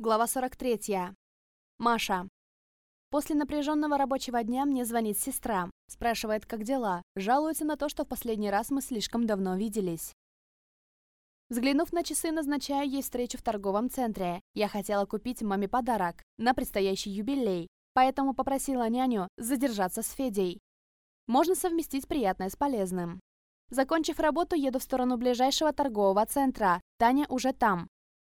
Глава 43. Маша. После напряженного рабочего дня мне звонит сестра. Спрашивает, как дела. Жалуется на то, что в последний раз мы слишком давно виделись. Взглянув на часы, назначаю ей встречу в торговом центре. Я хотела купить маме подарок на предстоящий юбилей, поэтому попросила няню задержаться с Федей. Можно совместить приятное с полезным. Закончив работу, еду в сторону ближайшего торгового центра. Таня уже там.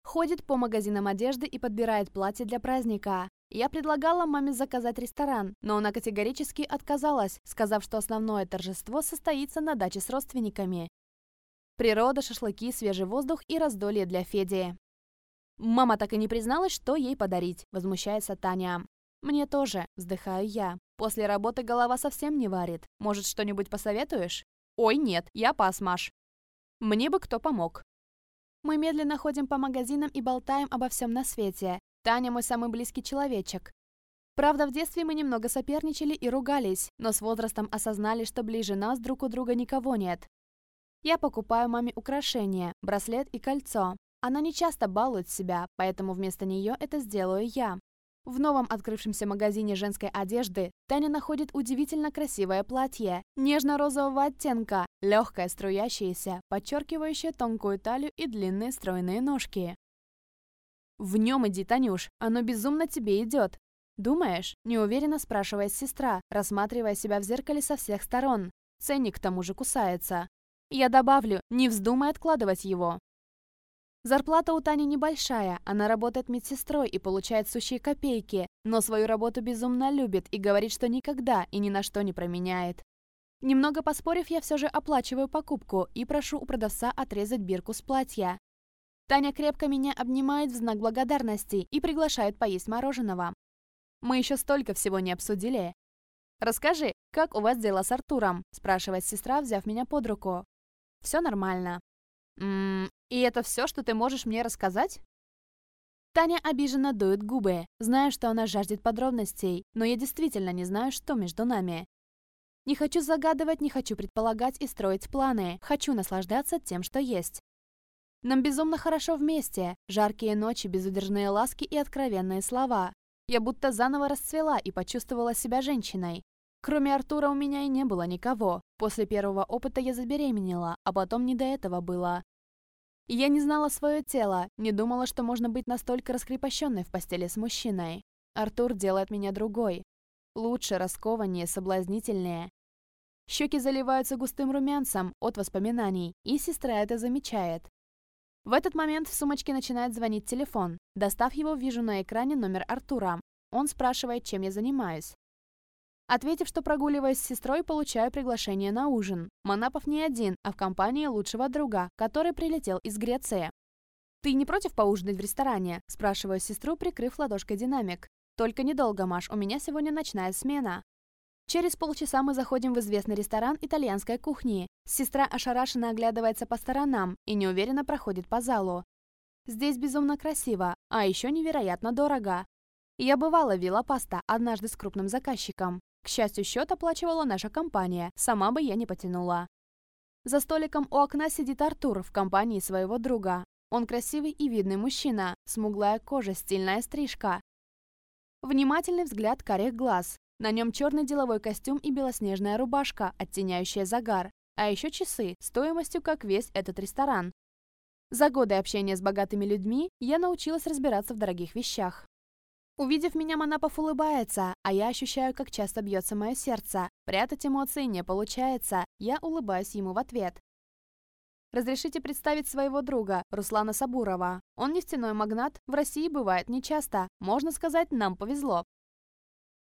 Ходит по магазинам одежды и подбирает платье для праздника. Я предлагала маме заказать ресторан, но она категорически отказалась, сказав, что основное торжество состоится на даче с родственниками. Природа, шашлыки, свежий воздух и раздолье для Феди. Мама так и не призналась, что ей подарить, возмущается Таня. Мне тоже, вздыхаю я. После работы голова совсем не варит. Может, что-нибудь посоветуешь? Ой, нет, я пас, Маш. Мне бы кто помог. Мы медленно ходим по магазинам и болтаем обо всем на свете. Таня мой самый близкий человечек. Правда, в детстве мы немного соперничали и ругались, но с возрастом осознали, что ближе нас друг у друга никого нет. Я покупаю маме украшения, браслет и кольцо. Она не часто балует себя, поэтому вместо нее это сделаю я. В новом открывшемся магазине женской одежды Таня находит удивительно красивое платье, нежно-розового оттенка, легкое, струящееся, подчеркивающее тонкую талию и длинные стройные ножки. «В нем иди, Танюш, оно безумно тебе идет!» «Думаешь?» – неуверенно спрашивает сестра, рассматривая себя в зеркале со всех сторон. Ценник к тому же кусается. Я добавлю, не вздумай откладывать его. Зарплата у Тани небольшая, она работает медсестрой и получает сущие копейки, но свою работу безумно любит и говорит, что никогда и ни на что не променяет. Немного поспорив, я все же оплачиваю покупку и прошу у продавца отрезать бирку с платья. Таня крепко меня обнимает в знак благодарности и приглашает поесть мороженого. Мы еще столько всего не обсудили. «Расскажи, как у вас дела с Артуром?» – спрашивает сестра, взяв меня под руку. «Все нормально». «Ммм, и это все, что ты можешь мне рассказать?» Таня обиженно дует губы, зная, что она жаждет подробностей, но я действительно не знаю, что между нами. Не хочу загадывать, не хочу предполагать и строить планы, хочу наслаждаться тем, что есть. Нам безумно хорошо вместе, жаркие ночи, безудержные ласки и откровенные слова. Я будто заново расцвела и почувствовала себя женщиной. Кроме Артура у меня и не было никого. После первого опыта я забеременела, а потом не до этого было. Я не знала свое тело, не думала, что можно быть настолько раскрепощенной в постели с мужчиной. Артур делает меня другой. Лучше, раскованнее, соблазнительнее. Щеки заливаются густым румянцем от воспоминаний, и сестра это замечает. В этот момент в сумочке начинает звонить телефон. Достав его, вижу на экране номер Артура. Он спрашивает, чем я занимаюсь. Ответив, что прогуливаясь с сестрой, получаю приглашение на ужин. Манапов не один, а в компании лучшего друга, который прилетел из Греции. «Ты не против поужинать в ресторане?» – спрашиваю сестру, прикрыв ладошкой динамик. «Только недолго, Маш, у меня сегодня ночная смена». Через полчаса мы заходим в известный ресторан итальянской кухни. Сестра ошарашенно оглядывается по сторонам и неуверенно проходит по залу. Здесь безумно красиво, а еще невероятно дорого. Я бывала в Вилла Паста однажды с крупным заказчиком. К счастью, счет оплачивала наша компания, сама бы я не потянула. За столиком у окна сидит Артур в компании своего друга. Он красивый и видный мужчина, смуглая кожа, стильная стрижка. Внимательный взгляд карих глаз. На нем черный деловой костюм и белоснежная рубашка, оттеняющая загар. А еще часы, стоимостью как весь этот ресторан. За годы общения с богатыми людьми я научилась разбираться в дорогих вещах. Увидев меня, Манапов улыбается, а я ощущаю, как часто бьется мое сердце. Прятать эмоции не получается. Я улыбаюсь ему в ответ. Разрешите представить своего друга, Руслана Сабурова. Он нефтяной магнат, в России бывает нечасто. Можно сказать, нам повезло.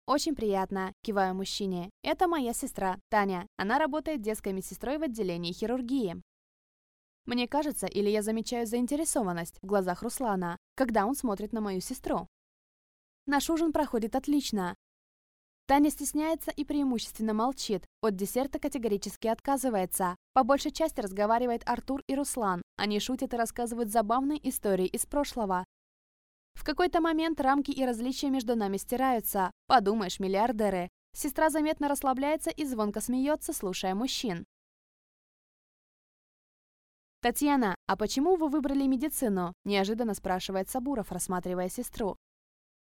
«Очень приятно», – киваю мужчине. «Это моя сестра, Таня. Она работает детской медсестрой в отделении хирургии». Мне кажется, или я замечаю заинтересованность в глазах Руслана, когда он смотрит на мою сестру. Наш ужин проходит отлично. Таня стесняется и преимущественно молчит. От десерта категорически отказывается. По большей части разговаривает Артур и Руслан. Они шутят и рассказывают забавные истории из прошлого. В какой-то момент рамки и различия между нами стираются. Подумаешь, миллиардеры. Сестра заметно расслабляется и звонко смеется, слушая мужчин. «Татьяна, а почему вы выбрали медицину?» – неожиданно спрашивает Сабуров, рассматривая сестру.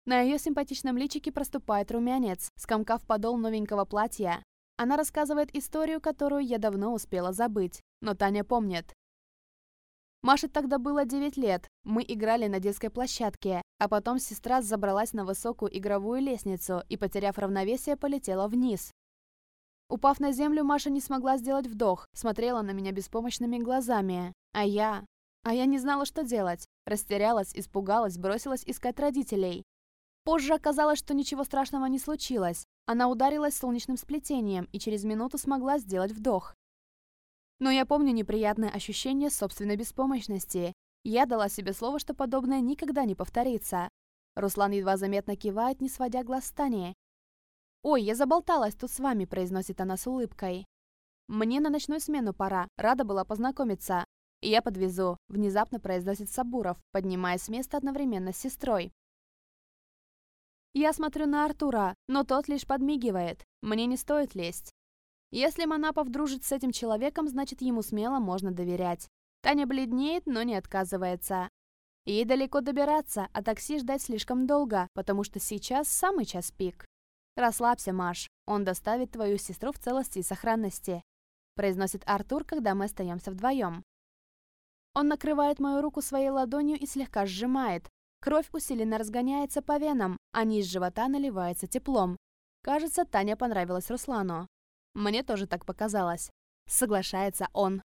На ее симпатичном личике проступает румянец, скомкав подол новенького платья. Она рассказывает историю, которую я давно успела забыть, но Таня помнит. Маше тогда было 9 лет, мы играли на детской площадке, а потом сестра забралась на высокую игровую лестницу и, потеряв равновесие, полетела вниз. Упав на землю, Маша не смогла сделать вдох, смотрела на меня беспомощными глазами. А я... А я не знала, что делать. Растерялась, испугалась, бросилась искать родителей. Позже оказалось, что ничего страшного не случилось. Она ударилась солнечным сплетением и через минуту смогла сделать вдох. Но я помню неприятное ощущение собственной беспомощности. Я дала себе слово, что подобное никогда не повторится. Руслан едва заметно кивает, не сводя глаз с Тани. «Ой, я заболталась тут с вами», – произносит она с улыбкой. «Мне на ночную смену пора, рада была познакомиться. Я подвезу», – внезапно произносит Сабуров, поднимаясь с места одновременно с сестрой. Я смотрю на Артура, но тот лишь подмигивает. Мне не стоит лезть. Если Манапов дружит с этим человеком, значит ему смело можно доверять. Таня бледнеет, но не отказывается. Ей далеко добираться, а такси ждать слишком долго, потому что сейчас самый час пик. «Расслабься, Маш, он доставит твою сестру в целости и сохранности», произносит Артур, когда мы остаемся вдвоем. Он накрывает мою руку своей ладонью и слегка сжимает. Кровь усиленно разгоняется по венам, а низ живота наливается теплом. Кажется, Таня понравилась Руслану. Мне тоже так показалось. Соглашается он.